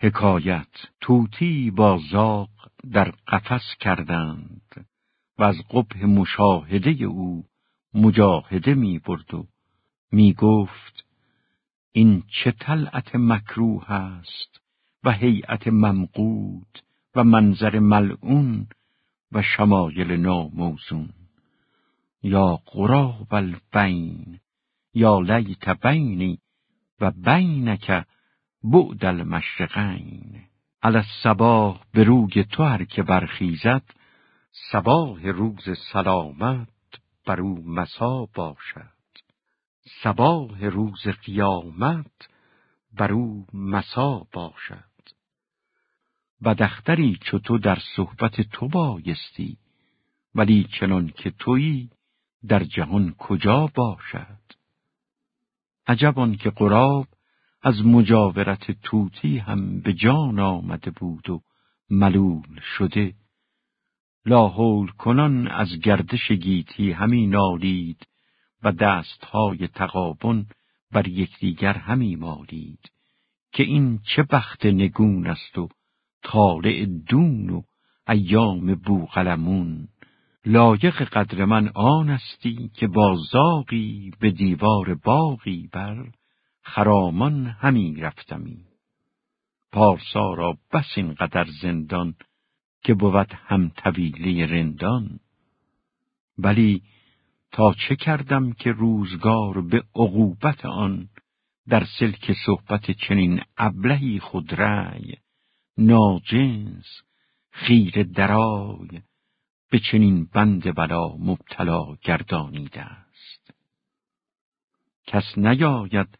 حکایت توتی با زاق در قفس کردند و از قبه مشاهده او مجاهده می برد و می گفت این چه طلعت مکروه است و هیئت ممقود و منظر ملعون و شمایل ناموزون. یا قراب البین یا لیت بینی و بینک بعد المشرقین. علی الصباح به روی تو هر که برخیزد صباح روز سلامت بر او مسا باشد. صباح روز قیامت بر او مسا باشد. و دختری چو تو در صحبت تو بایستی ولی چنان که تویی در جهان کجا باشد؟ عجب که قراب از مجاورت توتی هم به جان آمده بود و ملول شده. لاحول کنان از گردش گیتی همی نالید و دستهای تقابن بر یکدیگر همی مالید که این چه بخت نگون است و طالع دون و ایام بوغلمون لایق قدر من آن استی که با زاغی به دیوار باغی بر خرامان همی رفتمی. پارسا را بس اینقدر زندان که بود هم طویله رندان. ولی تا چه کردم که روزگار به عقوبت آن در سلک صحبت چنین ابلهی خودرای ناجنس خیر درای به چنین بند بلا مبتلا گردانیده است. کس نیاید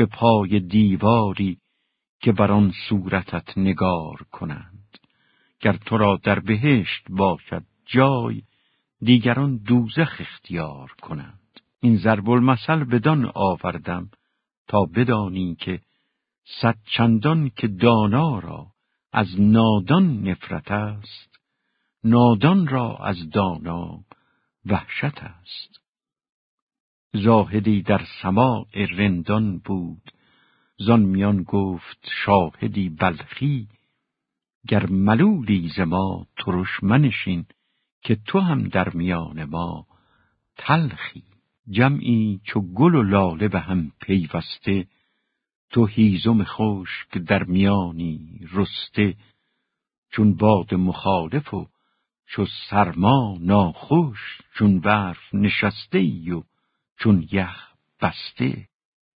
به پای دیواری که بر آن صورتت نگار کنند. گر تو را در بهشت باشد جای دیگران دوزخ اختیار کنند. این ضرب المثل بدان آوردم تا بدانی که صد چندان که دانا را از نادان نفرت است نادان را از دانا وحشت است. زاهدی در سماع رندان بود. زان میان گفت شاهدی بلخی گر ملولی ز ما ترش منشین که تو هم در میان ما تلخی. جمعی چو گل و لاله به هم پیوسته تو هیزم خشک در میانی رسته. چون باد مخالف و چو سرما ناخوش چون برف نشسته ای و چون یخ بسته